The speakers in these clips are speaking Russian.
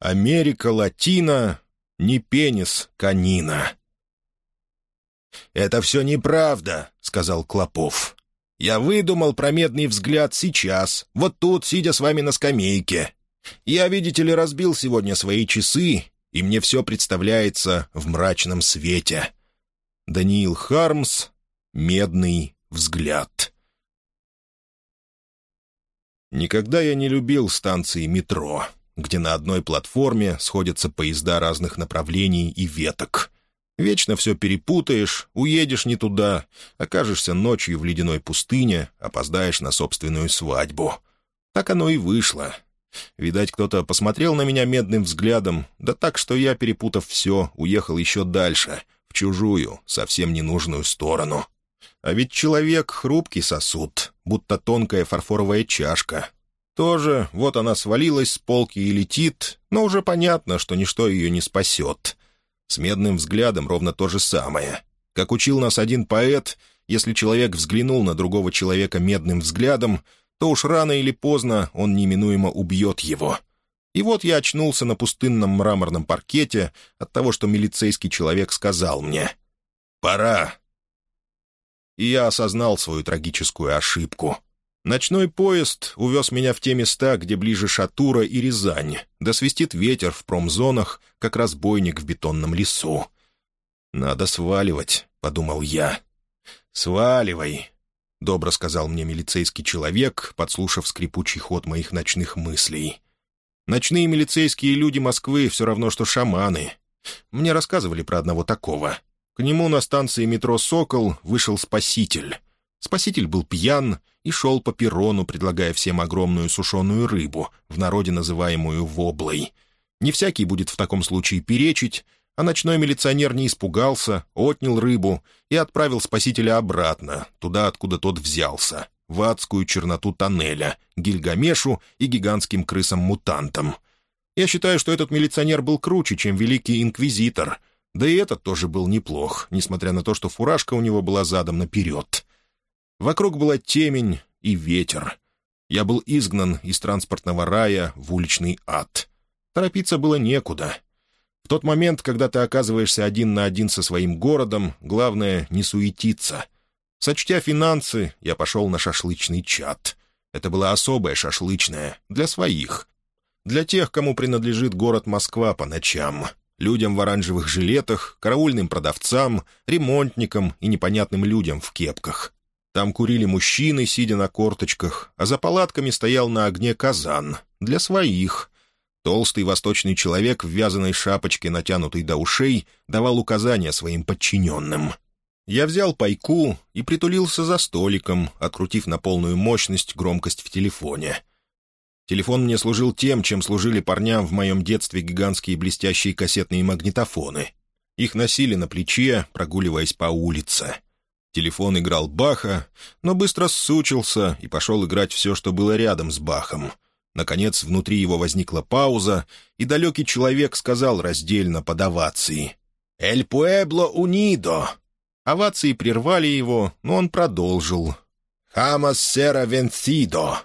Америка Латина, не пенис канина. «Это все неправда», — сказал Клопов. «Я выдумал про медный взгляд сейчас, вот тут, сидя с вами на скамейке. Я, видите ли, разбил сегодня свои часы, и мне все представляется в мрачном свете». Даниил Хармс «Медный взгляд». Никогда я не любил станции метро, где на одной платформе сходятся поезда разных направлений и веток. Вечно все перепутаешь, уедешь не туда, окажешься ночью в ледяной пустыне, опоздаешь на собственную свадьбу. Так оно и вышло. Видать, кто-то посмотрел на меня медным взглядом, да так, что я, перепутав все, уехал еще дальше, в чужую, совсем ненужную сторону. А ведь человек — хрупкий сосуд, будто тонкая фарфоровая чашка. Тоже вот она свалилась с полки и летит, но уже понятно, что ничто ее не спасет. С медным взглядом ровно то же самое. Как учил нас один поэт, если человек взглянул на другого человека медным взглядом, то уж рано или поздно он неминуемо убьет его. И вот я очнулся на пустынном мраморном паркете от того, что милицейский человек сказал мне «Пора, и я осознал свою трагическую ошибку. Ночной поезд увез меня в те места, где ближе Шатура и Рязань, да свистит ветер в промзонах, как разбойник в бетонном лесу. «Надо сваливать», — подумал я. «Сваливай», — добро сказал мне милицейский человек, подслушав скрипучий ход моих ночных мыслей. «Ночные милицейские люди Москвы все равно, что шаманы. Мне рассказывали про одного такого. К нему на станции метро «Сокол» вышел спаситель. Спаситель был пьян и шел по перрону, предлагая всем огромную сушеную рыбу, в народе называемую «воблой». Не всякий будет в таком случае перечить, а ночной милиционер не испугался, отнял рыбу и отправил спасителя обратно, туда, откуда тот взялся, в адскую черноту тоннеля, Гильгамешу и гигантским крысам-мутантам. Я считаю, что этот милиционер был круче, чем великий инквизитор — да и этот тоже был неплох, несмотря на то, что фуражка у него была задом наперед. Вокруг была темень и ветер. Я был изгнан из транспортного рая в уличный ад. Торопиться было некуда. В тот момент, когда ты оказываешься один на один со своим городом, главное — не суетиться. Сочтя финансы, я пошел на шашлычный чат. Это была особая шашлычная, для своих. Для тех, кому принадлежит город Москва по ночам — людям в оранжевых жилетах, караульным продавцам, ремонтникам и непонятным людям в кепках. Там курили мужчины, сидя на корточках, а за палатками стоял на огне казан. Для своих. Толстый восточный человек в вязаной шапочке, натянутой до ушей, давал указания своим подчиненным. Я взял пайку и притулился за столиком, открутив на полную мощность громкость в телефоне — Телефон мне служил тем, чем служили парням в моем детстве гигантские блестящие кассетные магнитофоны. Их носили на плече, прогуливаясь по улице. Телефон играл Баха, но быстро ссучился и пошел играть все, что было рядом с Бахом. Наконец, внутри его возникла пауза, и далекий человек сказал раздельно под овацией «Эль Пуэбло Унидо!» Овации прервали его, но он продолжил «Хамас сера венсидо!»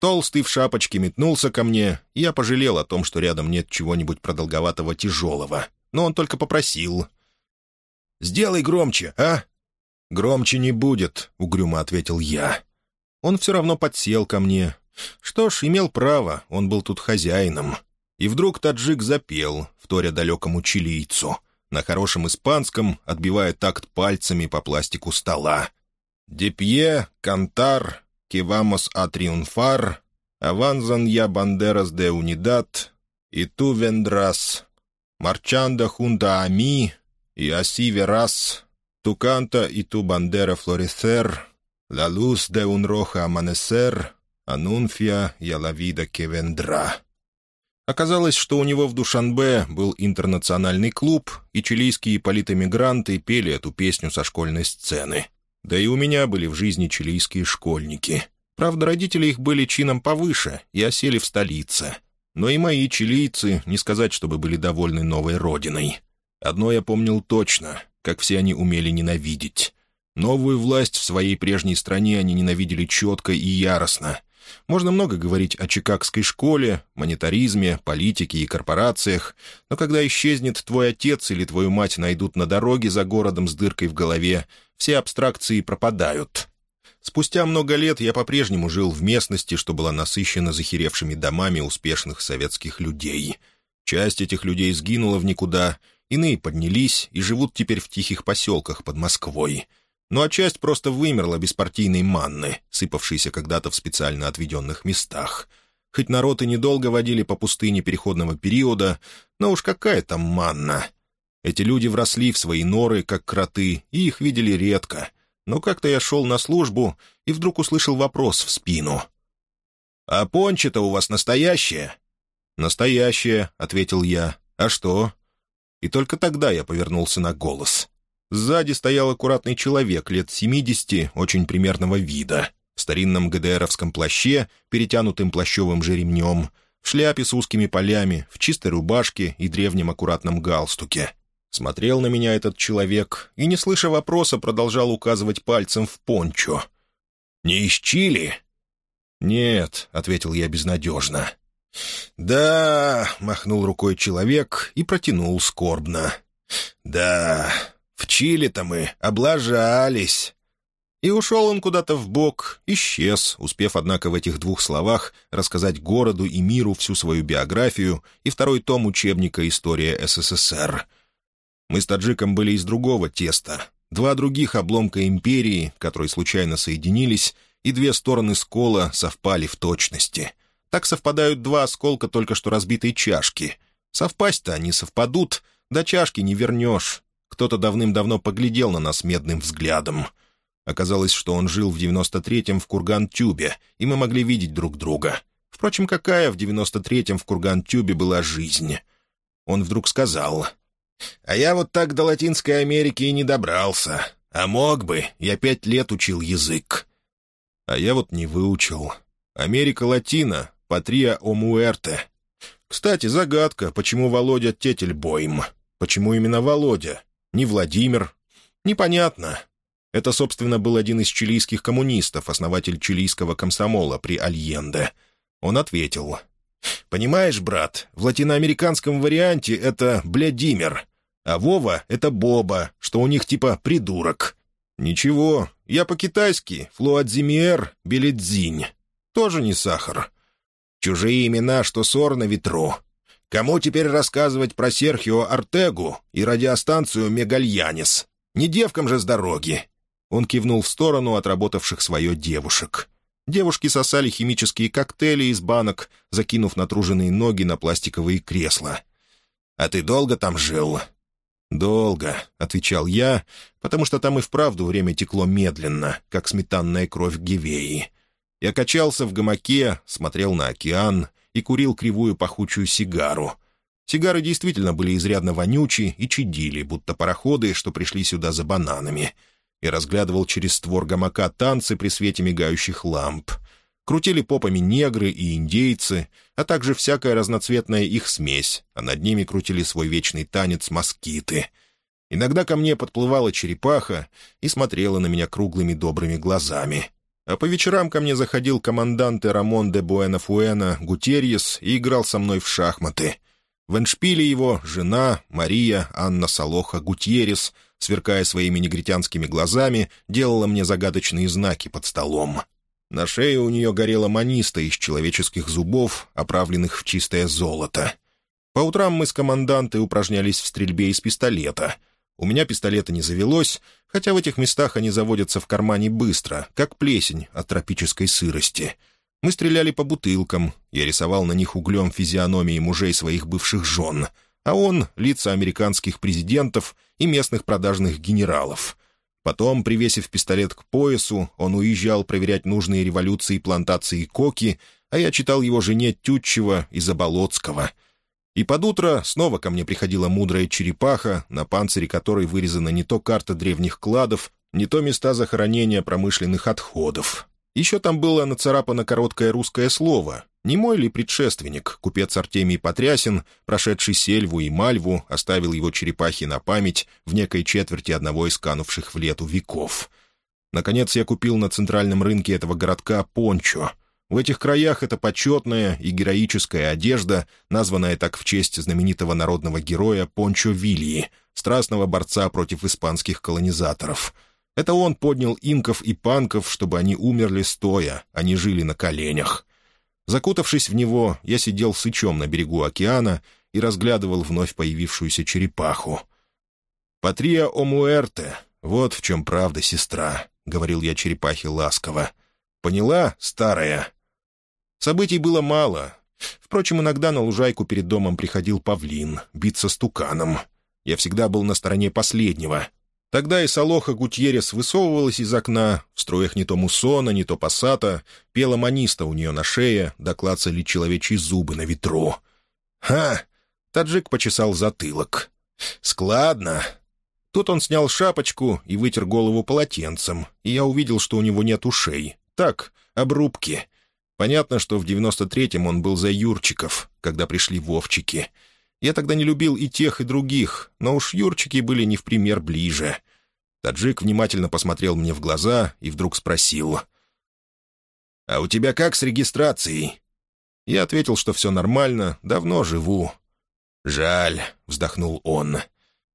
Толстый в шапочке метнулся ко мне, и я пожалел о том, что рядом нет чего-нибудь продолговатого тяжелого. Но он только попросил. «Сделай громче, а?» «Громче не будет», — угрюмо ответил я. Он все равно подсел ко мне. Что ж, имел право, он был тут хозяином. И вдруг таджик запел, вторя далекому чилийцу, на хорошем испанском, отбивая такт пальцами по пластику стола. «Депье, кантар, a triunfar, avanzan ya banderas de unidad, y tú vendrás, marchando junto a mí, y así verás tu canta y tu bandera florecer, la luz de un rojo amanecer anuncia ya la vida que vendrá». Оказалось, что у него в Душанбе был интернациональный клуб, и чилийские политэмигранты пели эту песню со школьной сцены. Да и у меня были в жизни чилийские школьники. Правда, родители их были чином повыше и осели в столице. Но и мои чилийцы, не сказать, чтобы были довольны новой родиной. Одно я помнил точно, как все они умели ненавидеть. Новую власть в своей прежней стране они ненавидели четко и яростно. Можно много говорить о чикагской школе, монетаризме, политике и корпорациях, но когда исчезнет твой отец или твою мать найдут на дороге за городом с дыркой в голове, все абстракции пропадают. Спустя много лет я по-прежнему жил в местности, что была насыщена захеревшими домами успешных советских людей. Часть этих людей сгинула в никуда, иные поднялись и живут теперь в тихих поселках под Москвой — ну а часть просто вымерла без партийной манны, сыпавшейся когда-то в специально отведенных местах. Хоть народ и недолго водили по пустыне переходного периода, но уж какая там манна. Эти люди вросли в свои норы, как кроты, и их видели редко. Но как-то я шел на службу и вдруг услышал вопрос в спину. «А пончи-то у вас настоящее?» «Настоящее», — ответил я. «А что?» И только тогда я повернулся на голос. Сзади стоял аккуратный человек лет семидесяти, очень примерного вида, в старинном ГДРовском плаще, перетянутым плащевым же ремнем, в шляпе с узкими полями, в чистой рубашке и древнем аккуратном галстуке. Смотрел на меня этот человек и, не слыша вопроса, продолжал указывать пальцем в пончо. «Не из Чили?» «Нет», — ответил я безнадежно. «Да», — махнул рукой человек и протянул скорбно. «Да, в Чили-то мы облажались». И ушел он куда-то в бок, исчез, успев, однако, в этих двух словах рассказать городу и миру всю свою биографию и второй том учебника «История СССР». Мы с таджиком были из другого теста. Два других обломка империи, которые случайно соединились, и две стороны скола совпали в точности. Так совпадают два осколка только что разбитой чашки. Совпасть-то они совпадут, до чашки не вернешь, кто-то давным-давно поглядел на нас медным взглядом. Оказалось, что он жил в 93-м в Курган-Тюбе, и мы могли видеть друг друга. Впрочем, какая в 93-м в Курган-Тюбе была жизнь? Он вдруг сказал, «А я вот так до Латинской Америки и не добрался. А мог бы, я пять лет учил язык». А я вот не выучил. Америка Латина, Патрия о Муэрте. Кстати, загадка, почему Володя Тетельбойм? Почему именно Володя? ни Владимир. Непонятно. Это, собственно, был один из чилийских коммунистов, основатель чилийского комсомола при Альенде. Он ответил. «Понимаешь, брат, в латиноамериканском варианте это Блядимир, а Вова — это Боба, что у них типа придурок. Ничего, я по-китайски, флуадзимиэр, беледзинь. Тоже не сахар. Чужие имена, что сор на ветру. Кому теперь рассказывать про Серхио Артегу и радиостанцию «Мегальянис»? Не девкам же с дороги!» Он кивнул в сторону отработавших свое девушек. Девушки сосали химические коктейли из банок, закинув натруженные ноги на пластиковые кресла. «А ты долго там жил?» «Долго», — отвечал я, потому что там и вправду время текло медленно, как сметанная кровь Гивеи. Я качался в гамаке, смотрел на океан — и курил кривую пахучую сигару. Сигары действительно были изрядно вонючи и чадили, будто пароходы, что пришли сюда за бананами. И разглядывал через створ гамака танцы при свете мигающих ламп. Крутили попами негры и индейцы, а также всякая разноцветная их смесь, а над ними крутили свой вечный танец москиты. Иногда ко мне подплывала черепаха и смотрела на меня круглыми добрыми глазами. А по вечерам ко мне заходил командант Рамон де Буэна-Фуэна Гутерьес и играл со мной в шахматы. В эншпиле его жена Мария Анна Солоха Гутьерес, сверкая своими негритянскими глазами, делала мне загадочные знаки под столом. На шее у нее горела маниста из человеческих зубов, оправленных в чистое золото. По утрам мы с командантой упражнялись в стрельбе из пистолета — у меня пистолета не завелось, хотя в этих местах они заводятся в кармане быстро, как плесень от тропической сырости. Мы стреляли по бутылкам, я рисовал на них углем физиономии мужей своих бывших жен, а он — лица американских президентов и местных продажных генералов. Потом, привесив пистолет к поясу, он уезжал проверять нужные революции плантации коки, а я читал его жене Тютчева и Заболоцкого — и под утро снова ко мне приходила мудрая черепаха, на панцире которой вырезана не то карта древних кладов, не то места захоронения промышленных отходов. Еще там было нацарапано короткое русское слово. Не мой ли предшественник, купец Артемий Потрясин, прошедший Сельву и Мальву, оставил его черепахи на память в некой четверти одного из канувших в лету веков. Наконец я купил на центральном рынке этого городка пончо — В этих краях это почетная и героическая одежда, названная так в честь знаменитого народного героя Пончо Вильи, страстного борца против испанских колонизаторов. Это он поднял инков и панков, чтобы они умерли стоя, а не жили на коленях. Закутавшись в него, я сидел сычом на берегу океана и разглядывал вновь появившуюся черепаху. «Патрия омуэрте, вот в чем правда, сестра», — говорил я черепахе ласково. «Поняла, старая?» Событий было мало. Впрочем, иногда на лужайку перед домом приходил павлин, биться стуканом. Я всегда был на стороне последнего. Тогда и Солоха Гутьерес высовывалась из окна, в строях не то муссона, не то пассата, пела маниста у нее на шее, доклацали человечьи зубы на ветру. «Ха!» — таджик почесал затылок. «Складно!» Тут он снял шапочку и вытер голову полотенцем, и я увидел, что у него нет ушей. Так, обрубки. Понятно, что в девяносто третьем он был за Юрчиков, когда пришли Вовчики. Я тогда не любил и тех, и других, но уж Юрчики были не в пример ближе. Таджик внимательно посмотрел мне в глаза и вдруг спросил. «А у тебя как с регистрацией?» Я ответил, что все нормально, давно живу. «Жаль», — вздохнул он.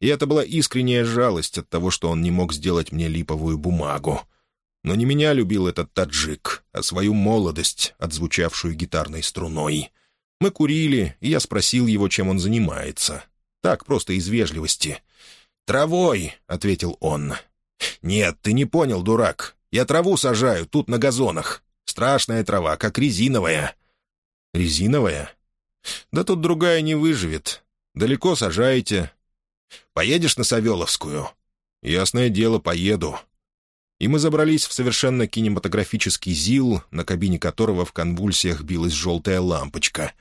И это была искренняя жалость от того, что он не мог сделать мне липовую бумагу. Но не меня любил этот таджик, а свою молодость, отзвучавшую гитарной струной. Мы курили, и я спросил его, чем он занимается. Так, просто из вежливости. «Травой», — ответил он. «Нет, ты не понял, дурак. Я траву сажаю тут на газонах. Страшная трава, как резиновая». «Резиновая? Да тут другая не выживет. Далеко сажаете. Поедешь на Савеловскую?» «Ясное дело, поеду и мы забрались в совершенно кинематографический ЗИЛ, на кабине которого в конвульсиях билась желтая лампочка.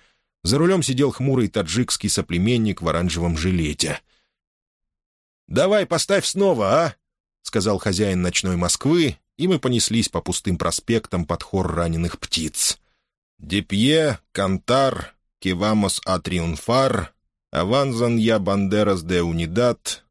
За рулем сидел хмурый таджикский соплеменник в оранжевом жилете. «Давай поставь снова, а!» — сказал хозяин ночной Москвы, и мы понеслись по пустым проспектам под хор раненых птиц. «Депье, Кантар, Кивамос а Триумфар, Аванзан я Бандерас де Унидат,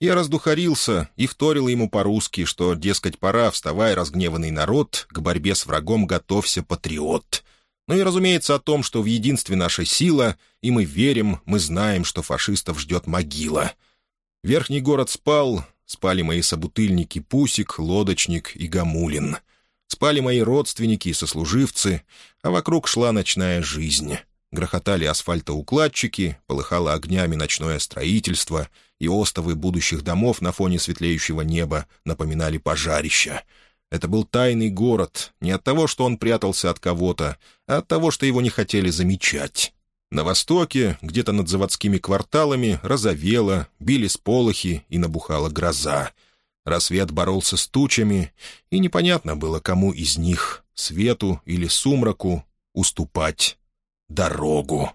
я раздухарился и вторил ему по-русски, что, дескать, пора, вставай, разгневанный народ, к борьбе с врагом готовься, патриот. Ну и, разумеется, о том, что в единстве наша сила, и мы верим, мы знаем, что фашистов ждет могила. Верхний город спал, спали мои собутыльники Пусик, Лодочник и Гамулин. Спали мои родственники и сослуживцы, а вокруг шла ночная жизнь. Грохотали асфальтоукладчики, полыхало огнями ночное строительство — и остовы будущих домов на фоне светлеющего неба напоминали пожарища. Это был тайный город, не от того, что он прятался от кого-то, а от того, что его не хотели замечать. На востоке, где-то над заводскими кварталами, розовело, били сполохи и набухала гроза. Рассвет боролся с тучами, и непонятно было, кому из них, свету или сумраку, уступать дорогу.